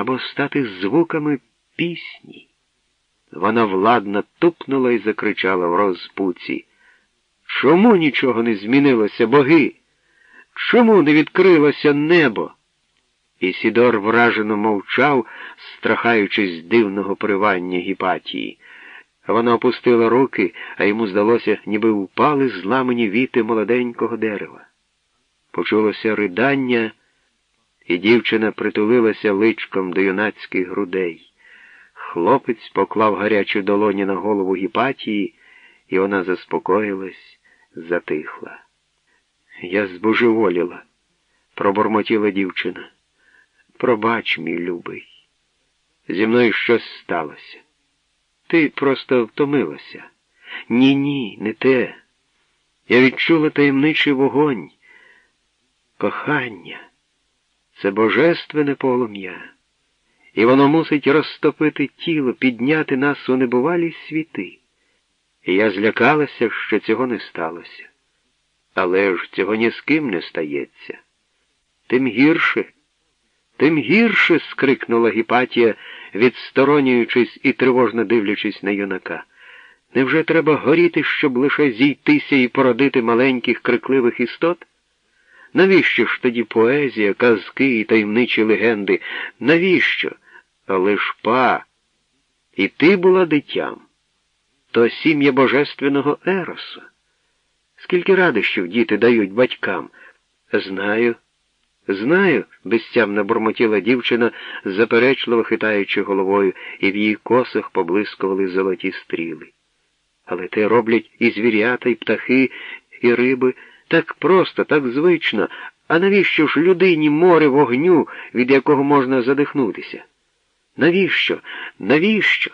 або стати звуками пісні. Вона владно тупнула і закричала в розпуці. Чому нічого не змінилося, боги? Чому не відкрилося небо? Ісідор вражено мовчав, страхаючись дивного привання гіпатії. Вона опустила руки, а йому здалося, ніби впали зламані віти молоденького дерева. Почулося ридання, і дівчина притулилася личком до юнацьких грудей. Хлопець поклав гарячу долоні на голову гіпатії, і вона заспокоїлась, затихла. Я збожеволіла, пробормотіла дівчина. Пробач, мій любий. Зі мною щось сталося. Ти просто втомилася. Ні, ні, не те. Я відчула таємничий вогонь. Кохання це божественне полум'я, і воно мусить розтопити тіло, підняти нас у небувалі світи. І я злякалася, що цього не сталося. Але ж цього ні з ким не стається. Тим гірше, тим гірше. скрикнула Гіпатія, відсторонюючись і тривожно дивлячись на юнака. Невже треба горіти, щоб лише зійтися і породити маленьких крикливих істот? Навіщо ж тоді поезія, казки і таємничі легенди? Навіщо? Але ж па, і ти була дитям, то сім'я божественного Ероса. Скільки радощів діти дають батькам? Знаю, знаю, безтямно бурмотіла дівчина, заперечливо хитаючи головою, і в її косах поблискували золоті стріли. Але те роблять і звірята, і птахи, і риби. Так просто, так звично, а навіщо ж людині море вогню, від якого можна задихнутися? Навіщо? Навіщо?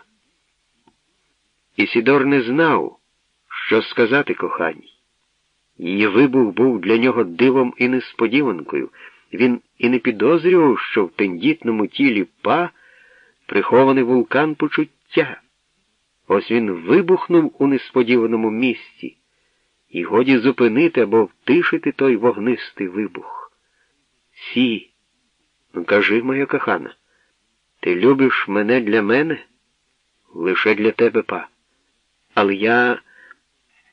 Ісідор не знав, що сказати коханій. Її вибух був для нього дивом і несподіванкою. Він і не підозрював, що в тендітному тілі па прихований вулкан почуття. Ось він вибухнув у несподіваному місці, і годі зупинити або втишити той вогнистий вибух. Сі, кажи, моя кохана, ти любиш мене для мене? Лише для тебе, па. Але я.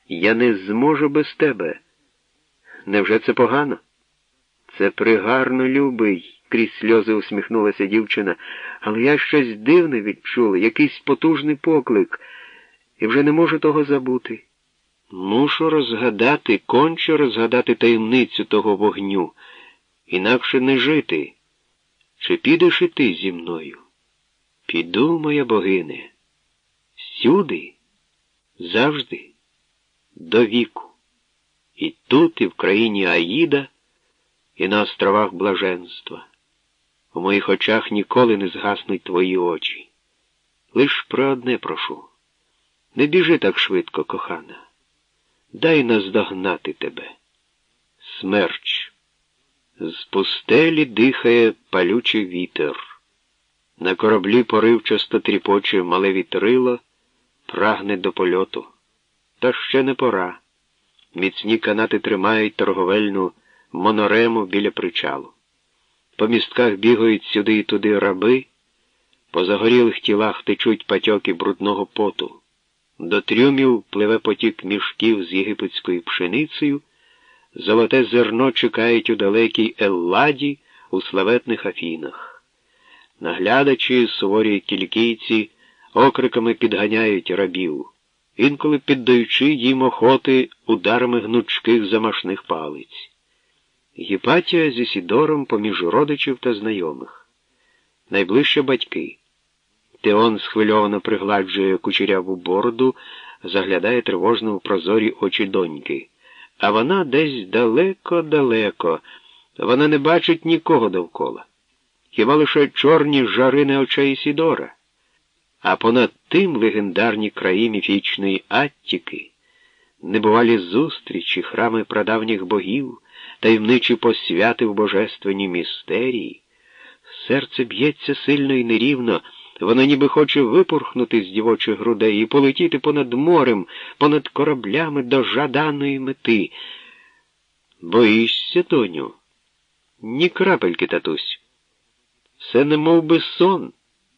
Я не зможу без тебе. Невже це погано? Це пригарно, любий, крізь сльози усміхнулася дівчина, але я щось дивне відчула, якийсь потужний поклик, і вже не можу того забути. Мушу розгадати, конче розгадати таємницю того вогню, інакше не жити. Чи підеш і ти зі мною? Піду, моя богине, всюди, завжди до віку. І тут, і в країні Аїда, і на островах блаженства. У моїх очах ніколи не згаснуть твої очі. Лиш про одне прошу. Не біжи так швидко, кохана. Дай наздогнати тебе. Смерч. З пустелі дихає палючий вітер. На кораблі поривчасто тріпоче мале вітрило, прагне до польоту. Та ще не пора. Міцні канати тримають торговельну монорему біля причалу. По містках бігають сюди і туди раби, по загорілих тілах течуть патьоки брудного поту. До трюмів пливе потік мішків з єгипетською пшеницею, золоте зерно чекають у далекій Елладі у славетних Афінах. Наглядачі суворі кількійці окриками підганяють рабів інколи піддаючи їм охоти ударами гнучких замашних палиць. Гіпатія зі Сідором поміж родичів та знайомих. Найближче батьки. Теон схвильовано пригладжує кучеряву бороду, заглядає тривожно в прозорі очі доньки. А вона десь далеко-далеко. Вона не бачить нікого довкола. Хіба лише чорні жарини очей Сідора а понад тим легендарні краї міфічної Аттіки, небувалі зустрічі, храми прадавніх богів, таємничі посвяти в божественні містерії. Серце б'ється сильно і нерівно, воно ніби хоче випорхнути з дівочих грудей і полетіти понад морем, понад кораблями до жаданої мети. Боїшся, Тоню? Ні крапельки, татусь. Це не мов би сон.